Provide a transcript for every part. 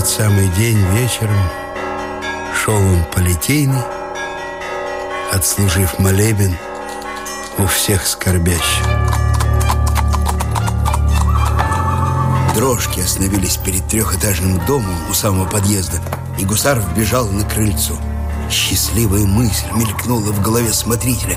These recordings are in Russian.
этот самый день вечером шел он по Литейной, отслужив молебен у всех скорбящих. Дрожки остановились перед трехэтажным домом у самого подъезда, и гусар вбежал на крыльцо. Счастливая мысль мелькнула в голове смотрителя.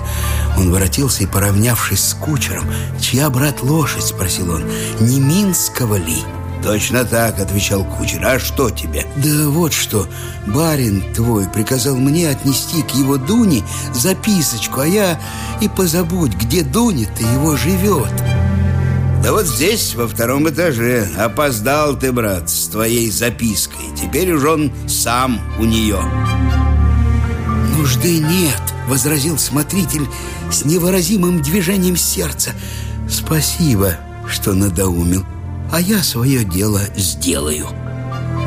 Он воротился и, поравнявшись с кучером, «Чья, брат, лошадь?» — спросил он. «Не Минского ли?» «Точно так», — отвечал кучер. «А что тебе?» «Да вот что. Барин твой приказал мне отнести к его Дуне записочку, а я и позабудь, где Дуня-то его живет». Да вот здесь, во втором этаже Опоздал ты, брат, с твоей запиской Теперь уж он сам у нее «Нужды нет», — возразил смотритель с невыразимым движением сердца. «Спасибо, что надоумил, а я свое дело сделаю».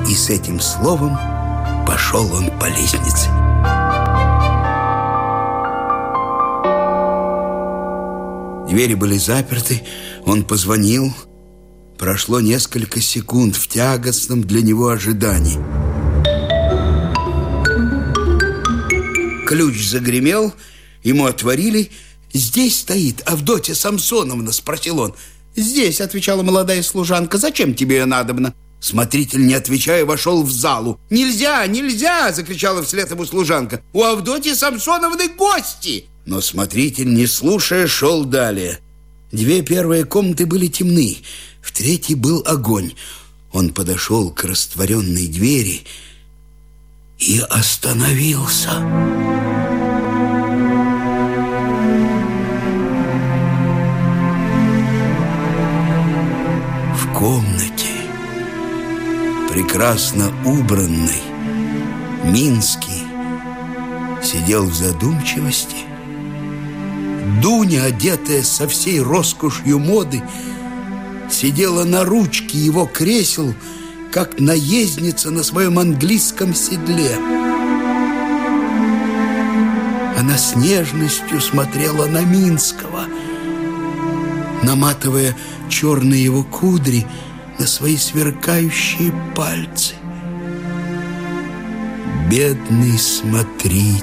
И с этим словом пошел он по лестнице. Двери были заперты, он позвонил. Прошло несколько секунд в тягостном для него ожидании. Ключ загремел, ему отворили. «Здесь стоит Авдотья Самсоновна?» – спросил он. «Здесь», – отвечала молодая служанка. «Зачем тебе надобно?» Смотритель, не отвечая, вошел в залу. «Нельзя, нельзя!» – закричала вслед ему служанка. «У Авдотьи Самсоновны гости!» Но смотритель, не слушая, шел далее. Две первые комнаты были темны, в третьей был огонь. Он подошел к растворенной двери и остановился. Комнате, прекрасно убранной, Минский сидел в задумчивости. Дуня, одетая со всей роскошью моды, сидела на ручке его кресел, как наездница на своем английском седле. Она с нежностью смотрела на Минского, наматывая черные его кудри на свои сверкающие пальцы. Бедный смотритель.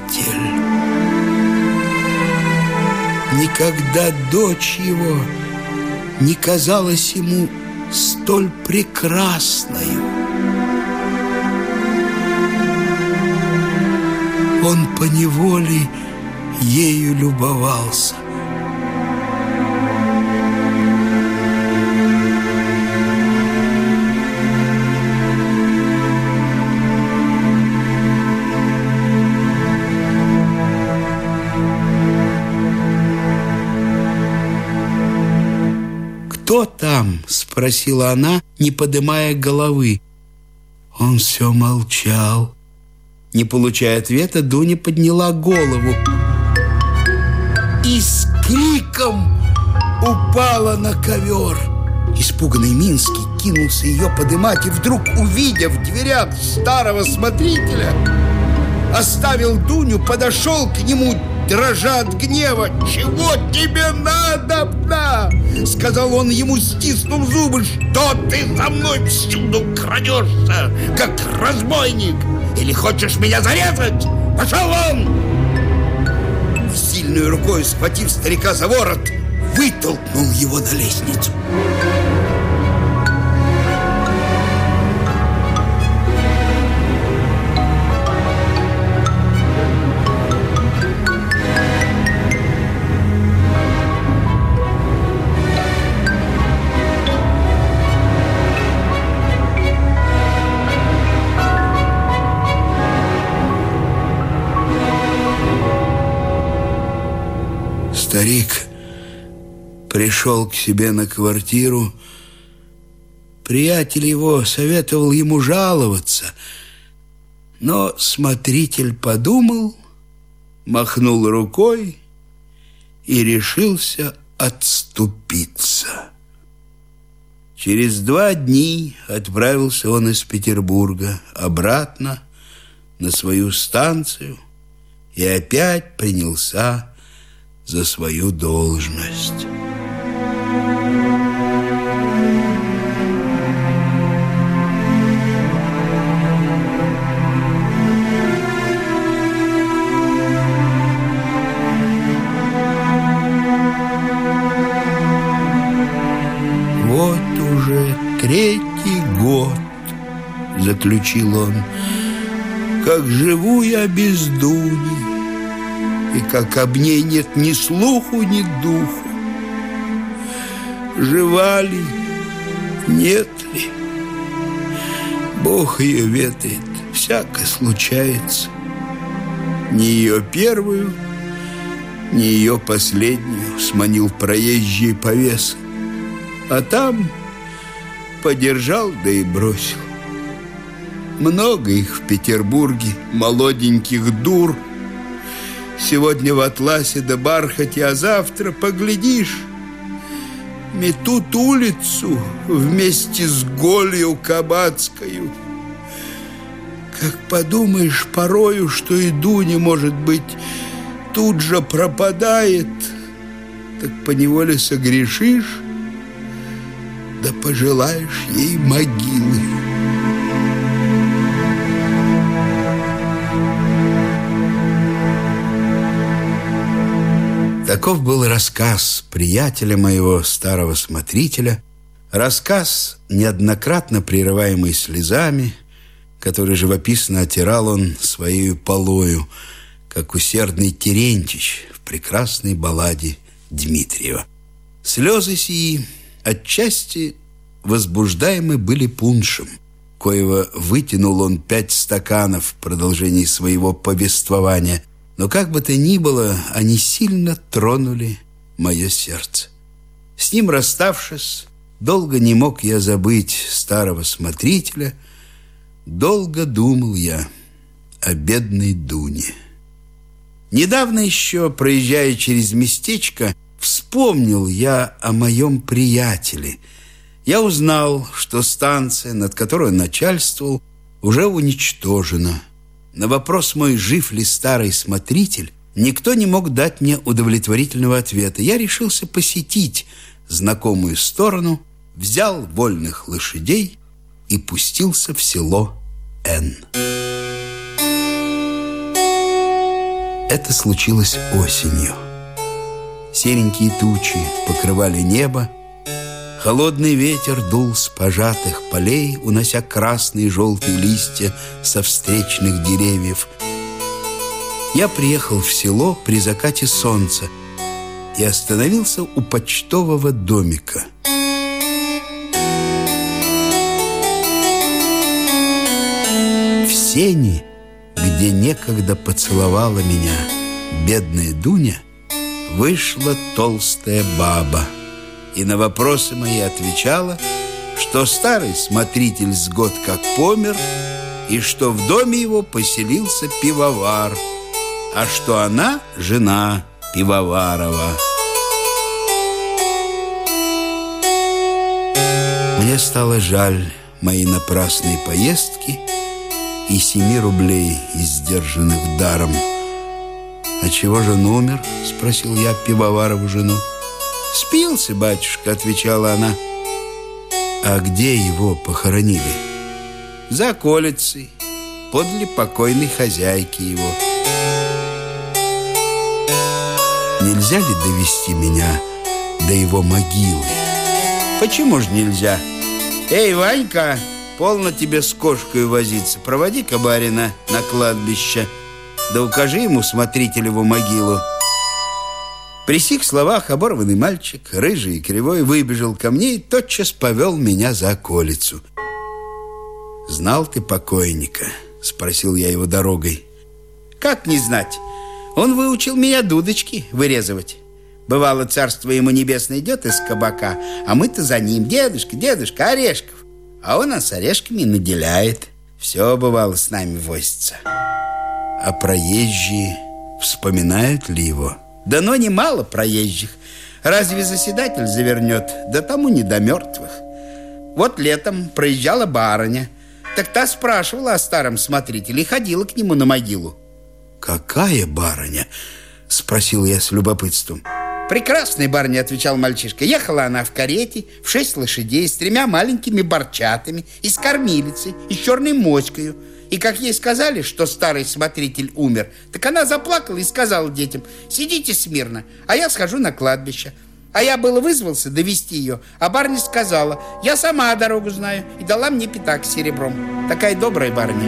Никогда дочь его не казалась ему столь прекрасною. Он поневоле ею любовался. Спросила она, не поднимая головы. Он все молчал. Не получая ответа, Дуня подняла голову и с криком упала на ковер. Испуганный Минский кинулся ее подымать и вдруг, увидев в дверях старого смотрителя, оставил Дуню, подошел к нему, дрожа от гнева. «Чего тебе надо, да?» Сказал он ему, стиснув зубы. «Что ты за мной всюду крадешься, как разбойник? Или хочешь меня зарезать? Пошел он!» Сильной рукой, схватив старика за ворот, вытолкнул его на лестницу. Пришел к себе на квартиру. Приятель его советовал ему жаловаться, но смотритель подумал, махнул рукой и решился отступиться. Через два дня отправился он из Петербурга обратно на свою станцию и опять принялся за свою должность. Заключил он. Как живу я без Дуни, и как об ней нет ни слуху, ни духу. Жива ли, нет ли? Бог ее ведает, всяко случается. Ни ее первую, ни ее последнюю сманил проезжий повес. А там подержал, да и бросил. Много их в Петербурге, молоденьких дур. Сегодня в атласе да бархате, а завтра поглядишь, метут улицу вместе с голью кабацкою. Как подумаешь порою, что и Дуня, может быть, тут же пропадает, так поневоле согрешишь, да пожелаешь ей могилы. Таков был рассказ приятеля моего старого смотрителя, рассказ, неоднократно прерываемый слезами, который живописно отирал он своей полою, как усердный Терентич в прекрасной балладе Дмитриева. Слезы сии отчасти возбуждаемы были пуншем, коего вытянул он пять стаканов в продолжении своего повествования – но как бы то ни было, они сильно тронули мое сердце. С ним расставшись, долго не мог я забыть старого смотрителя, долго думал я о бедной Дуне. Недавно еще, проезжая через местечко, вспомнил я о моем приятеле. Я узнал, что станция, над которой начальствовал, уже уничтожена – на вопрос мой, жив ли старый смотритель, никто не мог дать мне удовлетворительного ответа. Я решился посетить знакомую сторону, взял вольных лошадей и пустился в село Н. Это случилось осенью. Серенькие тучи покрывали небо, Холодный ветер дул с пожатых полей, Унося красные и желтые листья со встречных деревьев. Я приехал в село при закате солнца и остановился у почтового домика. В сене, где некогда поцеловала меня бедная Дуня, вышла толстая баба — и на вопросы мои отвечала, что старый смотритель с год как помер, и что в доме его поселился пивовар, а что она жена пивоварова. Мне стало жаль мои напрасные поездки и семи рублей, издержанных даром. «А чего же он умер?» — спросил я пивоварову жену. «Спился, батюшка», — отвечала она. «А где его похоронили?» «За колицей, подле покойной хозяйки его». «Нельзя ли довести меня до его могилы?» «Почему же нельзя?» «Эй, Ванька, полно тебе с кошкой возиться. Проводи-ка барина на кладбище, да укажи ему смотрителеву могилу». При сих словах оборванный мальчик, рыжий и кривой, выбежал ко мне и тотчас повел меня за околицу. «Знал ты покойника?» — спросил я его дорогой. «Как не знать? Он выучил меня дудочки вырезывать. Бывало, царство ему небесное идет из кабака, а мы-то за ним. Дедушка, дедушка, орешков. А он нас орешками наделяет. Все бывало с нами возится. А проезжие вспоминают ли его?» Да но немало проезжих. Разве заседатель завернет? Да тому не до мертвых. Вот летом проезжала барыня. Так та спрашивала о старом смотрителе и ходила к нему на могилу. «Какая барыня?» – спросил я с любопытством. «Прекрасная барыня», – отвечал мальчишка. Ехала она в карете, в шесть лошадей, с тремя маленькими борчатами, и с кормилицей, и с черной моською – и как ей сказали, что старый смотритель умер, так она заплакала и сказала детям, сидите смирно, а я схожу на кладбище. А я было вызвался довести ее, а барыня сказала, я сама дорогу знаю, и дала мне пятак серебром. Такая добрая барыня.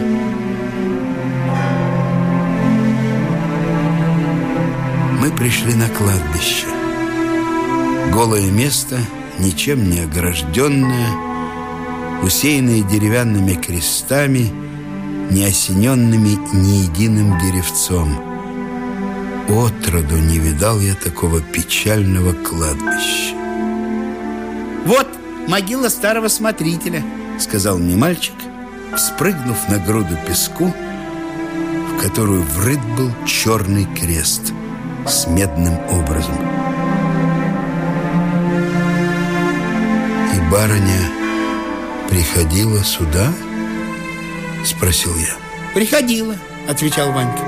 Мы пришли на кладбище. Голое место, ничем не огражденное, усеянное деревянными крестами, не осененными ни единым деревцом. Отроду не видал я такого печального кладбища. «Вот могила старого смотрителя», — сказал мне мальчик, спрыгнув на груду песку, в которую врыт был черный крест с медным образом. «И барыня приходила сюда?» — спросил я. «Приходила», — отвечал Ванька.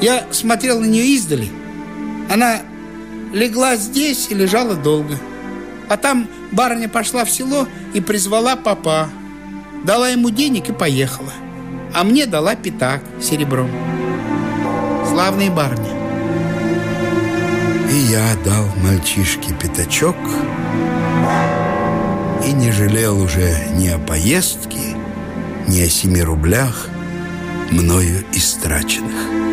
Я смотрел на нее издали. Она легла здесь и лежала долго. А там барыня пошла в село и призвала папа. Дала ему денег и поехала. А мне дала пятак серебром. Славные барни. И я дал мальчишке пятачок и не жалел уже ни о поездке, ни о семи рублях, мною истраченных.